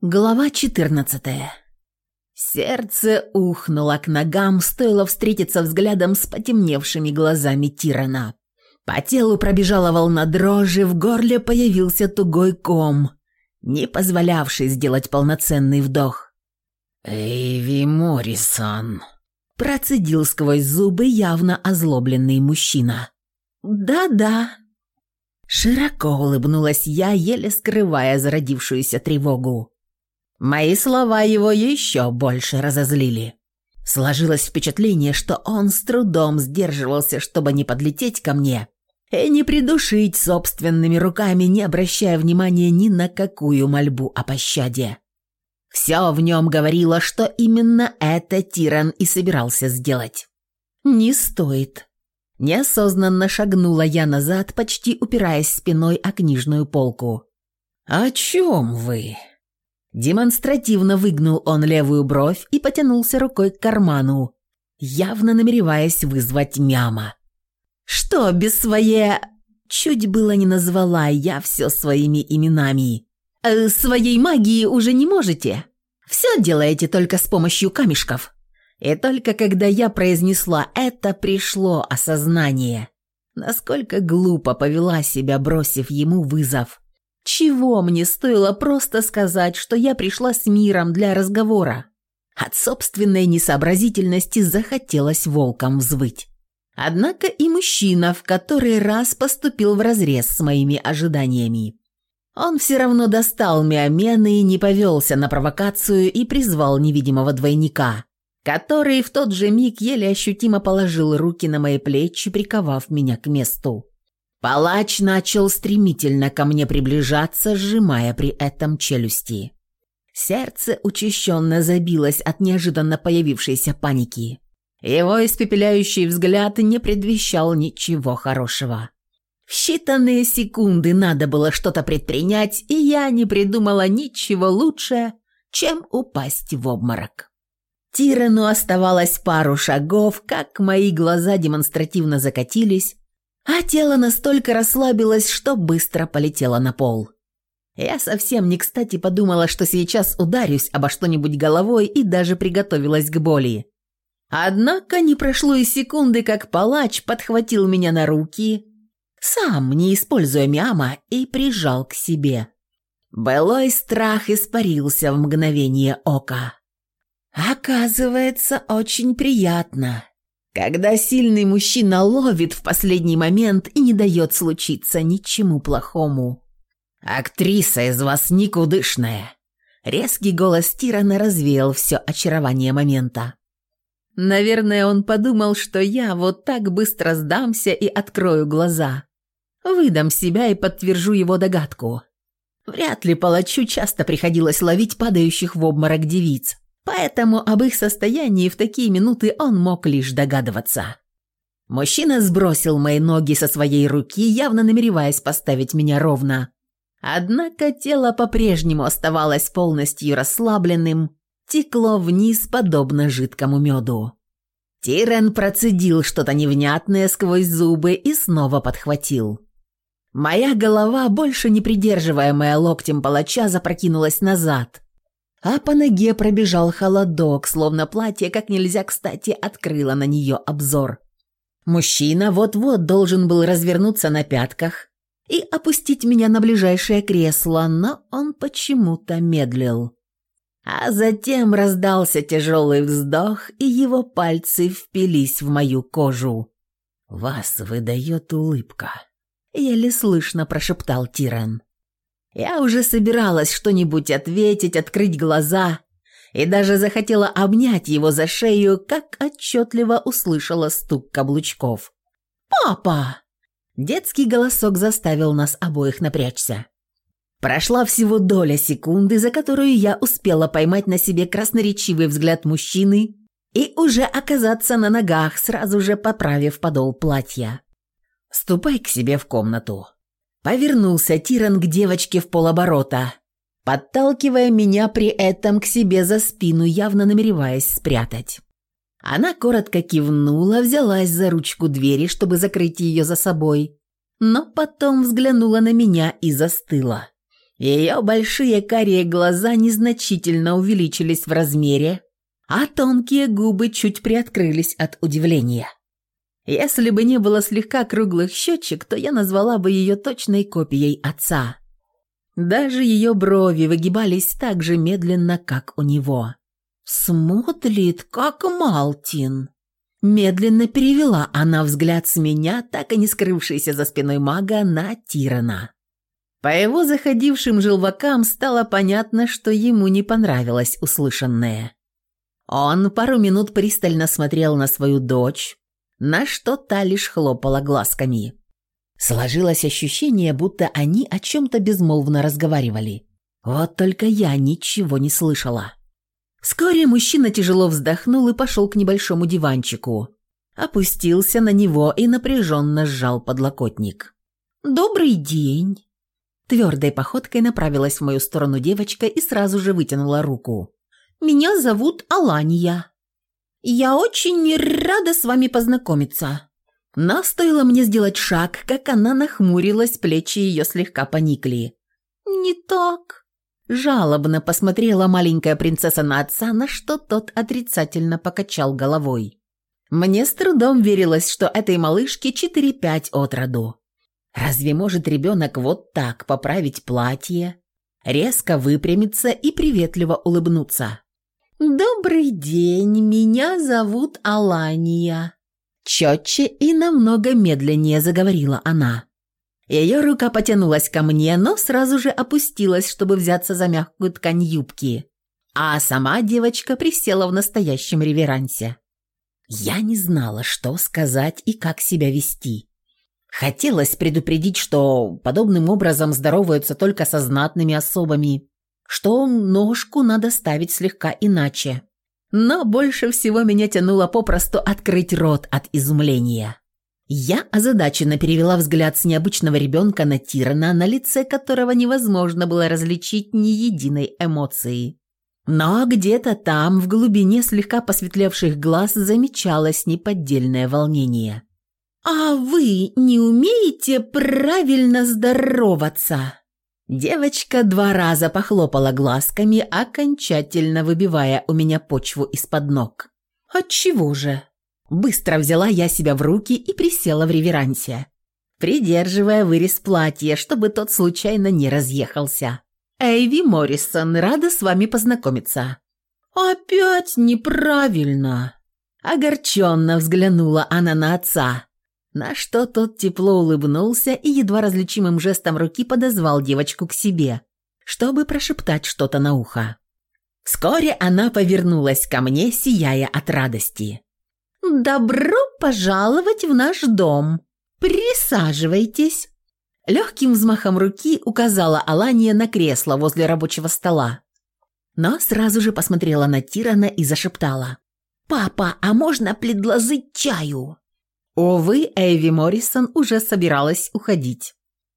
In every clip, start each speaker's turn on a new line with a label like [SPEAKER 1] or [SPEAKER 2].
[SPEAKER 1] Глава 14. Сердце ухнуло к ногам, стоило встретиться взглядом с потемневшими глазами Тирана. По телу пробежала волна дрожи, в горле появился тугой ком, не позволявший сделать полноценный вдох.
[SPEAKER 2] «Эйви Моррисон», –
[SPEAKER 1] процедил сквозь зубы явно озлобленный мужчина. «Да-да». Широко улыбнулась я, еле скрывая зародившуюся тревогу. Мои слова его еще больше разозлили. Сложилось впечатление, что он с трудом сдерживался, чтобы не подлететь ко мне и не придушить собственными руками, не обращая внимания ни на какую мольбу о пощаде. Все в нем говорило, что именно это Тиран и собирался сделать. «Не стоит». Неосознанно шагнула я назад, почти упираясь спиной о книжную полку.
[SPEAKER 2] «О чем вы?»
[SPEAKER 1] Демонстративно выгнул он левую бровь и потянулся рукой к карману, явно намереваясь вызвать мяма. «Что, без своей...» Чуть было не назвала я все своими именами. «Э, «Своей магии уже не можете? Все делаете только с помощью камешков». И только когда я произнесла это, пришло осознание, насколько глупо повела себя, бросив ему вызов. Чего мне стоило просто сказать, что я пришла с миром для разговора? От собственной несообразительности захотелось волком взвыть. Однако и мужчина в который раз поступил вразрез с моими ожиданиями. Он все равно достал Миомены, не повелся на провокацию и призвал невидимого двойника, который в тот же миг еле ощутимо положил руки на мои плечи, приковав меня к месту. Палач начал стремительно ко мне приближаться, сжимая при этом челюсти. Сердце учащенно забилось от неожиданно появившейся паники. Его испепеляющий взгляд не предвещал ничего хорошего. В считанные секунды надо было что-то предпринять, и я не придумала ничего лучше, чем упасть в обморок. Тирану оставалось пару шагов, как мои глаза демонстративно закатились, а тело настолько расслабилось, что быстро полетело на пол. Я совсем не кстати подумала, что сейчас ударюсь обо что-нибудь головой и даже приготовилась к боли. Однако не прошло и секунды, как палач подхватил меня на руки, сам, не используя мяма, и прижал к себе. Былой страх испарился в мгновение ока. Оказывается, очень приятно когда сильный мужчина ловит в последний момент и не дает случиться ничему плохому. «Актриса из вас никудышная!» Резкий голос Тирана развеял все очарование момента. Наверное, он подумал, что я вот так быстро сдамся и открою глаза. Выдам себя и подтвержу его догадку. Вряд ли палачу часто приходилось ловить падающих в обморок девиц. Поэтому об их состоянии в такие минуты он мог лишь догадываться. Мужчина сбросил мои ноги со своей руки, явно намереваясь поставить меня ровно. Однако тело по-прежнему оставалось полностью расслабленным, текло вниз, подобно жидкому меду. Тирен процедил что-то невнятное сквозь зубы и снова подхватил. Моя голова, больше не придерживаемая локтем палача, запрокинулась назад – а по ноге пробежал холодок, словно платье как нельзя кстати открыло на нее обзор. Мужчина вот-вот должен был развернуться на пятках и опустить меня на ближайшее кресло, но он почему-то медлил. А затем раздался тяжелый вздох, и его пальцы впились в мою кожу. «Вас выдает улыбка», — еле слышно прошептал Тиран. Я уже собиралась что-нибудь ответить, открыть глаза и даже захотела обнять его за шею, как отчетливо услышала стук каблучков. «Папа!» Детский голосок заставил нас обоих напрячься. Прошла всего доля секунды, за которую я успела поймать на себе красноречивый взгляд мужчины и уже оказаться на ногах, сразу же поправив подол платья. «Ступай к себе в комнату», Повернулся Тиран к девочке в полоборота, подталкивая меня при этом к себе за спину, явно намереваясь спрятать. Она коротко кивнула, взялась за ручку двери, чтобы закрыть ее за собой, но потом взглянула на меня и застыла. Ее большие карие глаза незначительно увеличились в размере, а тонкие губы чуть приоткрылись от удивления. Если бы не было слегка круглых щечек, то я назвала бы ее точной копией отца. Даже ее брови выгибались так же медленно, как у него. «Смотрит, как Малтин!» Медленно перевела она взгляд с меня, так и не скрывшийся за спиной мага, на Тирана. По его заходившим желвакам стало понятно, что ему не понравилось услышанное. Он пару минут пристально смотрел на свою дочь, на что та лишь хлопала глазками. Сложилось ощущение, будто они о чем-то безмолвно разговаривали. Вот только я ничего не слышала. Вскоре мужчина тяжело вздохнул и пошел к небольшому диванчику. Опустился на него и напряженно сжал подлокотник. «Добрый день!» Твердой походкой направилась в мою сторону девочка и сразу же вытянула руку. «Меня зовут Алания. Я очень рада с вами познакомиться». Но стоило мне сделать шаг, как она нахмурилась, плечи ее слегка поникли. «Не так». Жалобно посмотрела маленькая принцесса на отца, на что тот отрицательно покачал головой. Мне с трудом верилось, что этой малышке 4-5 от роду. Разве может ребенок вот так поправить платье, резко выпрямиться и приветливо улыбнуться? «Добрый день, меня зовут Алания», – четче и намного медленнее заговорила она. Ее рука потянулась ко мне, но сразу же опустилась, чтобы взяться за мягкую ткань юбки, а сама девочка присела в настоящем реверансе. Я не знала, что сказать и как себя вести. Хотелось предупредить, что подобным образом здороваются только со знатными особами, что ножку надо ставить слегка иначе. Но больше всего меня тянуло попросту открыть рот от изумления. Я озадаченно перевела взгляд с необычного ребенка на Тирана, на лице которого невозможно было различить ни единой эмоции. Но где-то там, в глубине слегка посветлевших глаз, замечалось неподдельное волнение. «А вы не умеете правильно здороваться?» Девочка два раза похлопала глазками, окончательно выбивая у меня почву из-под ног. «Отчего же?» Быстро взяла я себя в руки и присела в реверансе, придерживая вырез платья, чтобы тот случайно не разъехался. «Эйви Моррисон, рада с вами познакомиться». «Опять неправильно!» Огорченно взглянула она на отца, на что тот тепло улыбнулся и едва различимым жестом руки подозвал девочку к себе, чтобы прошептать что-то на ухо. Вскоре она повернулась ко мне, сияя от радости. «Добро пожаловать в наш дом! Присаживайтесь!» Легким взмахом руки указала Алания на кресло возле рабочего стола. Но сразу же посмотрела на Тирана и зашептала. «Папа, а можно предложить чаю?» Увы, Эйви Моррисон уже собиралась уходить.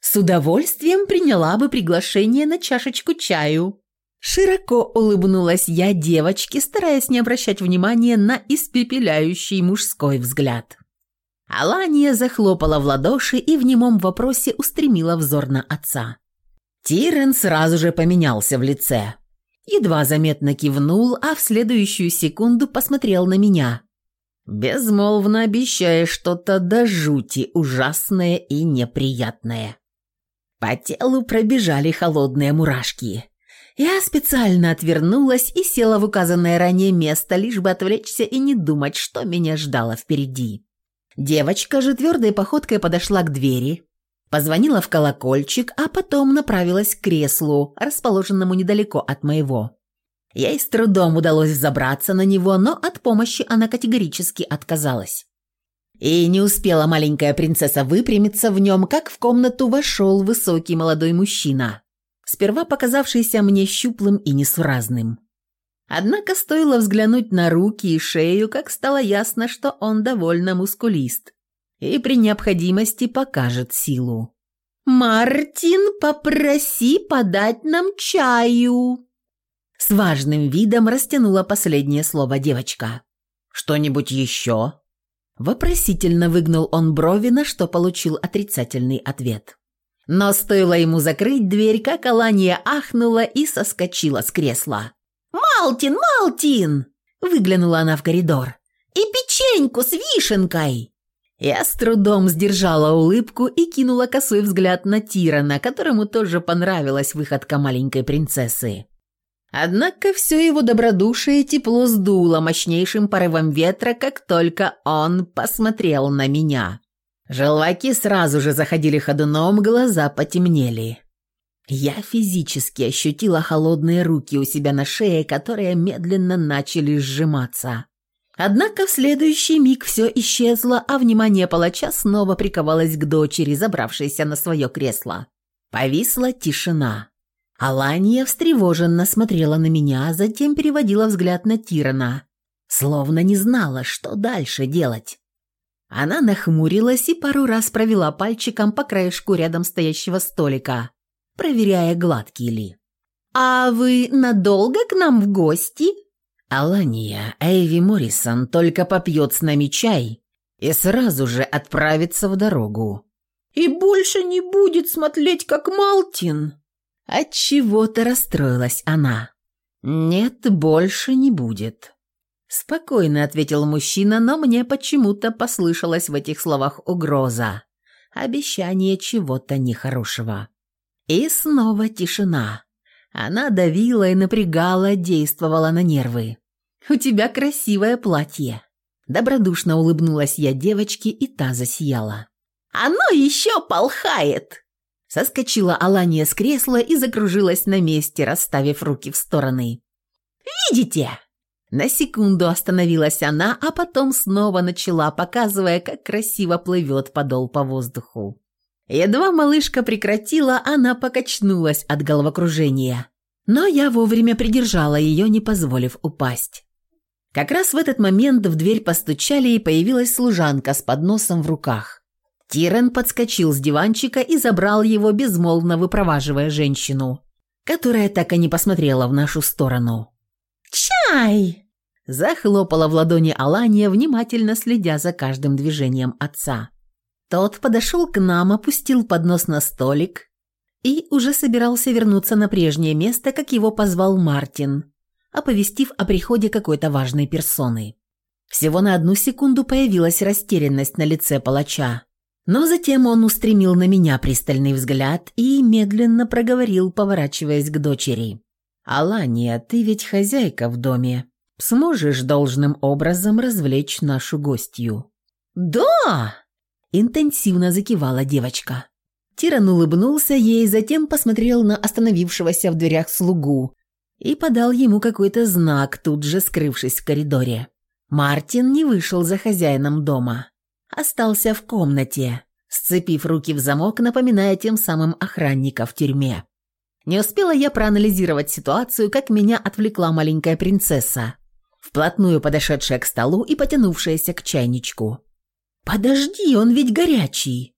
[SPEAKER 1] С удовольствием приняла бы приглашение на чашечку чаю. Широко улыбнулась я девочке, стараясь не обращать внимания на испепеляющий мужской взгляд. Алания захлопала в ладоши и в немом вопросе устремила взор на отца. Тирен сразу же поменялся в лице. Едва заметно кивнул, а в следующую секунду посмотрел на меня, безмолвно обещая что-то до жути ужасное и неприятное. По телу пробежали холодные мурашки. Я специально отвернулась и села в указанное ранее место, лишь бы отвлечься и не думать, что меня ждало впереди. Девочка же твердой походкой подошла к двери, позвонила в колокольчик, а потом направилась к креслу, расположенному недалеко от моего. Ей с трудом удалось забраться на него, но от помощи она категорически отказалась. И не успела маленькая принцесса выпрямиться в нем, как в комнату вошел высокий молодой мужчина, сперва показавшийся мне щуплым и несуразным. Однако стоило взглянуть на руки и шею, как стало ясно, что он довольно мускулист и при необходимости покажет силу. «Мартин, попроси подать нам чаю!» С важным видом растянула последнее слово девочка. «Что-нибудь еще?» Вопросительно выгнул он брови, на что получил отрицательный ответ. Но стоило ему закрыть дверь, как Алания ахнула и соскочила с кресла. «Малтин, Малтин!» – выглянула она в коридор. «И печеньку с вишенкой!» Я с трудом сдержала улыбку и кинула косой взгляд на Тирана, которому тоже понравилась выходка маленькой принцессы. Однако все его добродушие и тепло сдуло мощнейшим порывом ветра, как только он посмотрел на меня. Желваки сразу же заходили ходуном, глаза потемнели. Я физически ощутила холодные руки у себя на шее, которые медленно начали сжиматься. Однако в следующий миг все исчезло, а внимание палача снова приковалось к дочери, забравшейся на свое кресло. Повисла тишина. Алания встревоженно смотрела на меня, а затем переводила взгляд на Тирана, словно не знала, что дальше делать. Она нахмурилась и пару раз провела пальчиком по краешку рядом стоящего столика, проверяя, гладкий ли. «А вы надолго к нам в гости?» «Алания, Эйви Моррисон только попьет с нами чай и сразу же отправится в дорогу».
[SPEAKER 3] «И больше не будет смотреть, как Малтин?»
[SPEAKER 1] От чего-то расстроилась она. Нет, больше не будет. Спокойно ответил мужчина, но мне почему-то послышалась в этих словах угроза, обещание чего-то нехорошего. И снова тишина. Она давила и напрягала, действовала на нервы. «У тебя красивое платье». Добродушно улыбнулась я девочке, и та засияла.
[SPEAKER 3] «Оно еще полхает!»
[SPEAKER 1] Соскочила Алания с кресла и закружилась на месте, расставив руки в стороны. «Видите?» На секунду остановилась она, а потом снова начала, показывая, как красиво плывет подол по воздуху. Едва малышка прекратила, она покачнулась от головокружения. Но я вовремя придержала ее, не позволив упасть. Как раз в этот момент в дверь постучали, и появилась служанка с подносом в руках. Тирен подскочил с диванчика и забрал его, безмолвно выпроваживая женщину, которая так и не посмотрела в нашу сторону.
[SPEAKER 3] «Чай!»
[SPEAKER 1] – захлопала в ладони Алания, внимательно следя за каждым движением отца. Тот подошел к нам, опустил поднос на столик и уже собирался вернуться на прежнее место, как его позвал Мартин, оповестив о приходе какой-то важной персоны. Всего на одну секунду появилась растерянность на лице палача. Но затем он устремил на меня пристальный взгляд и медленно проговорил, поворачиваясь к дочери. «Алания, ты ведь хозяйка в доме. Сможешь должным образом развлечь нашу гостью?»
[SPEAKER 3] «Да!»
[SPEAKER 1] – интенсивно закивала девочка. Тиран улыбнулся ей, затем посмотрел на остановившегося в дверях слугу и подал ему какой-то знак, тут же скрывшись в коридоре. Мартин не вышел за хозяином дома остался в комнате, сцепив руки в замок, напоминая тем самым охранника в тюрьме. Не успела я проанализировать ситуацию, как меня отвлекла маленькая принцесса, вплотную подошедшая к столу и потянувшаяся к чайничку. «Подожди, он ведь горячий!»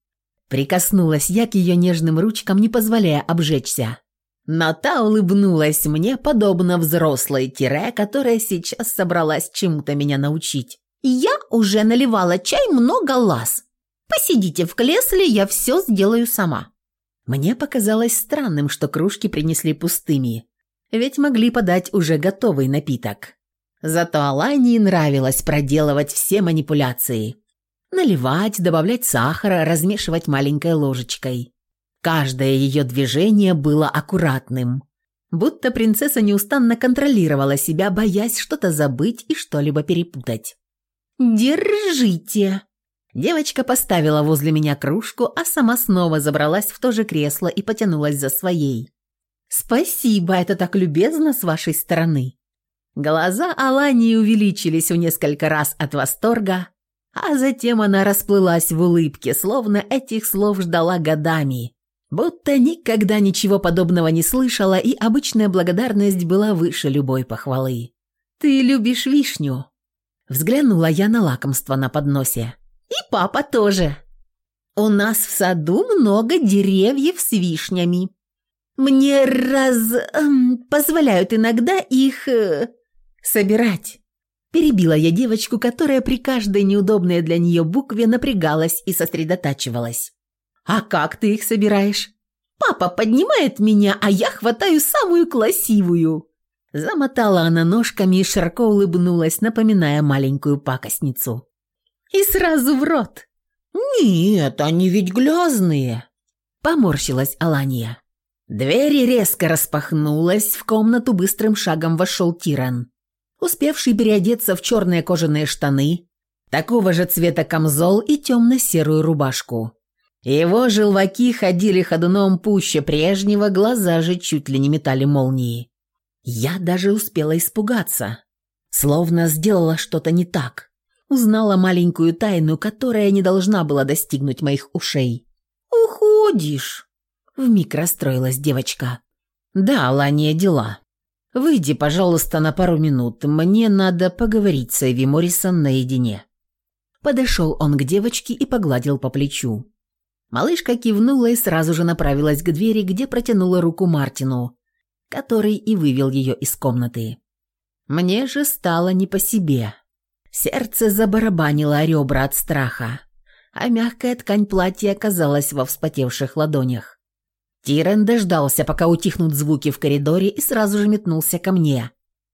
[SPEAKER 1] Прикоснулась я к ее нежным ручкам, не позволяя обжечься. Но та улыбнулась мне, подобно взрослой тире, которая сейчас собралась чему-то меня научить.
[SPEAKER 3] Я уже наливала чай много лаз. Посидите в кресле, я все сделаю сама».
[SPEAKER 1] Мне показалось странным, что кружки принесли пустыми, ведь могли подать уже готовый напиток. Зато Алании нравилось проделывать все манипуляции. Наливать, добавлять сахара, размешивать маленькой ложечкой. Каждое ее движение было аккуратным. Будто принцесса неустанно контролировала себя, боясь что-то забыть и что-либо перепутать.
[SPEAKER 3] «Держите!»
[SPEAKER 1] Девочка поставила возле меня кружку, а сама снова забралась в то же кресло и потянулась за своей. «Спасибо, это так любезно с вашей стороны». Глаза Алании увеличились в несколько раз от восторга, а затем она расплылась в улыбке, словно этих слов ждала годами, будто никогда ничего подобного не слышала, и обычная благодарность была выше любой похвалы. «Ты любишь вишню?» Взглянула я на лакомство на подносе.
[SPEAKER 3] «И папа тоже. У нас в саду много деревьев с вишнями. Мне раз... Эм, позволяют иногда их... Э, собирать».
[SPEAKER 1] Перебила я девочку, которая при каждой неудобной для нее букве напрягалась и сосредотачивалась. «А как ты их собираешь?»
[SPEAKER 3] Папа поднимает меня, а я хватаю самую красивую. Замотала она ножками и широко улыбнулась, напоминая маленькую пакостницу. И сразу в рот.
[SPEAKER 1] «Нет, они ведь грязные!»
[SPEAKER 3] Поморщилась Алания. Дверь резко распахнулась, в комнату быстрым шагом вошел Тиран, успевший переодеться в черные кожаные штаны, такого же цвета камзол и темно-серую рубашку. Его желваки ходили ходуном пуще прежнего, глаза же чуть ли не метали молнии. Я даже успела испугаться, словно сделала что-то не так. Узнала маленькую тайну, которая не должна была достигнуть моих ушей. «Уходишь?» – вмиг расстроилась девочка. «Да, Лания, дела. Выйди, пожалуйста, на пару минут. Мне надо поговорить с Эви Моррисон наедине». Подошел он к девочке и погладил по плечу. Малышка кивнула и сразу же направилась к двери, где протянула руку Мартину, который и вывел ее из комнаты. Мне же стало не по себе. Сердце забарабанило о ребра от страха, а мягкая ткань платья оказалась во вспотевших ладонях. Тирен дождался, пока утихнут звуки в коридоре, и сразу же метнулся ко мне,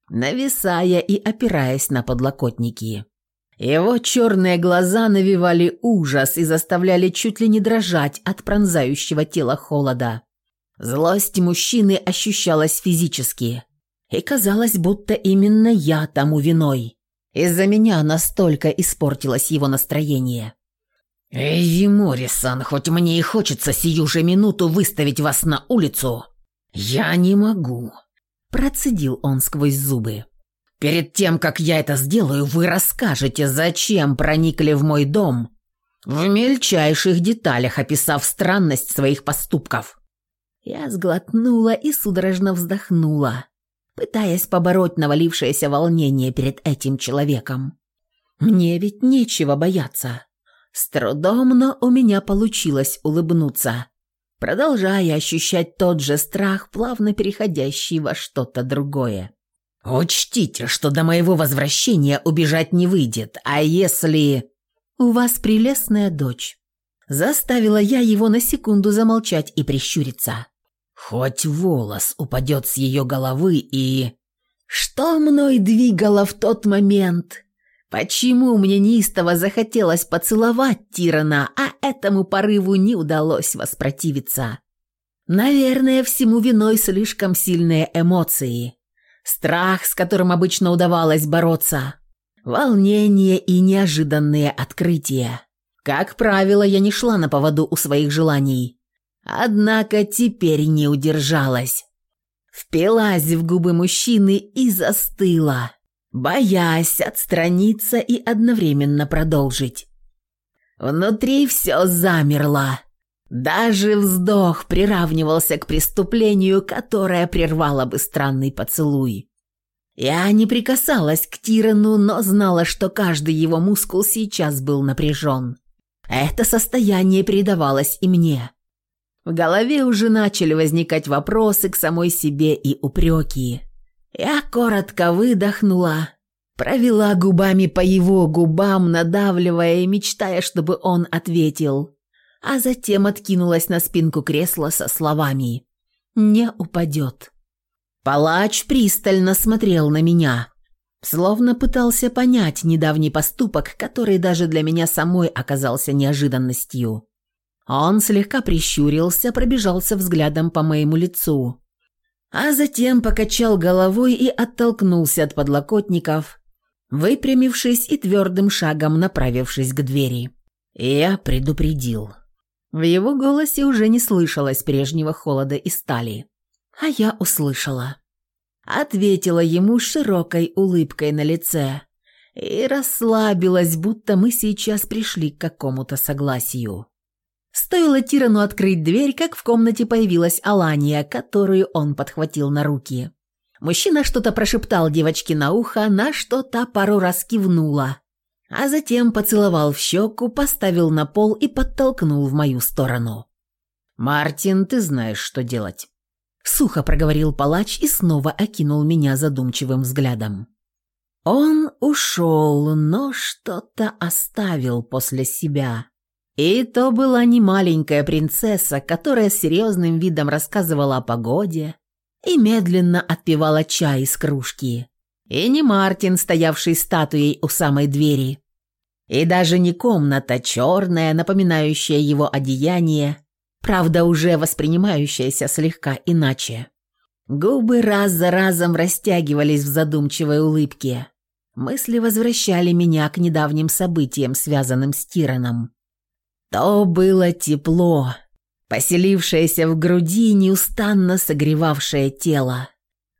[SPEAKER 3] нависая и опираясь на подлокотники. Его черные глаза навевали ужас и заставляли чуть ли не дрожать от пронзающего тела холода. Злость мужчины ощущалась физически, и казалось, будто именно я тому виной. Из-за меня настолько испортилось его настроение.
[SPEAKER 2] «Эйви Моррисон, хоть мне и хочется сию же минуту выставить вас на улицу, я не могу», – процедил он сквозь зубы. Перед тем, как я это сделаю, вы расскажете, зачем проникли в мой дом, в мельчайших деталях описав странность своих поступков».
[SPEAKER 3] Я сглотнула и судорожно вздохнула, пытаясь побороть навалившееся волнение перед этим человеком. Мне ведь нечего бояться. С трудом, но у меня получилось улыбнуться, продолжая ощущать тот же страх, плавно переходящий во что-то другое.
[SPEAKER 2] «Учтите, что до моего возвращения убежать не выйдет, а если...»
[SPEAKER 3] «У вас прелестная дочь». Заставила я его на секунду замолчать и прищуриться.
[SPEAKER 2] «Хоть волос упадет с ее головы и...»
[SPEAKER 3] Что мной двигало в тот момент? Почему мне неистово захотелось поцеловать Тирана, а этому порыву не удалось воспротивиться? Наверное, всему виной слишком сильные эмоции страх, с которым обычно удавалось бороться, волнение и неожиданные открытия. Как правило, я не шла на поводу у своих желаний. Однако теперь не удержалась. Впилась в губы мужчины и застыла, боясь отстраниться и одновременно продолжить. Внутри все замерло. Даже вздох приравнивался к преступлению, которое прервало бы странный поцелуй. Я не прикасалась к Тирану, но знала, что каждый его мускул сейчас был напряжен. Это состояние передавалось и мне. В голове уже начали возникать вопросы к самой себе и упреки. Я коротко выдохнула, провела губами по его губам, надавливая и мечтая, чтобы он ответил а затем откинулась на спинку кресла со словами «Не упадет». Палач пристально смотрел на меня, словно пытался понять недавний поступок, который даже для меня самой оказался неожиданностью. Он слегка прищурился, пробежался взглядом по моему лицу, а затем покачал головой и оттолкнулся от подлокотников, выпрямившись и твердым шагом направившись к двери. Я предупредил. В его голосе уже не слышалось прежнего холода и стали. А я услышала. Ответила ему широкой улыбкой на лице и расслабилась, будто мы сейчас пришли к какому-то согласию. Стоило Тирану открыть дверь, как в комнате появилась Алания, которую он подхватил на руки. Мужчина что-то прошептал девочке на ухо, на что-то пару раз кивнула, а затем поцеловал в щеку, поставил на пол и подтолкнул в мою сторону. «Мартин, ты знаешь, что делать». Сухо проговорил палач и снова окинул меня задумчивым взглядом. Он ушел, но что-то оставил после себя.
[SPEAKER 1] И то была не маленькая принцесса, которая с серьезным видом рассказывала о погоде и медленно отпивала чай из кружки. И не Мартин, стоявший статуей у самой двери. И даже не комната черная, напоминающая его одеяние, правда уже воспринимающаяся слегка иначе. Губы раз за разом растягивались в задумчивой улыбке. Мысли возвращали меня к недавним событиям, связанным с Тираном. То было тепло, поселившееся в груди, неустанно согревавшее тело.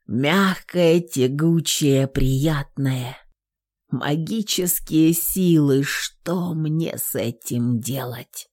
[SPEAKER 1] Мягкое, тягучее, приятное. Магические силы, что мне с этим делать?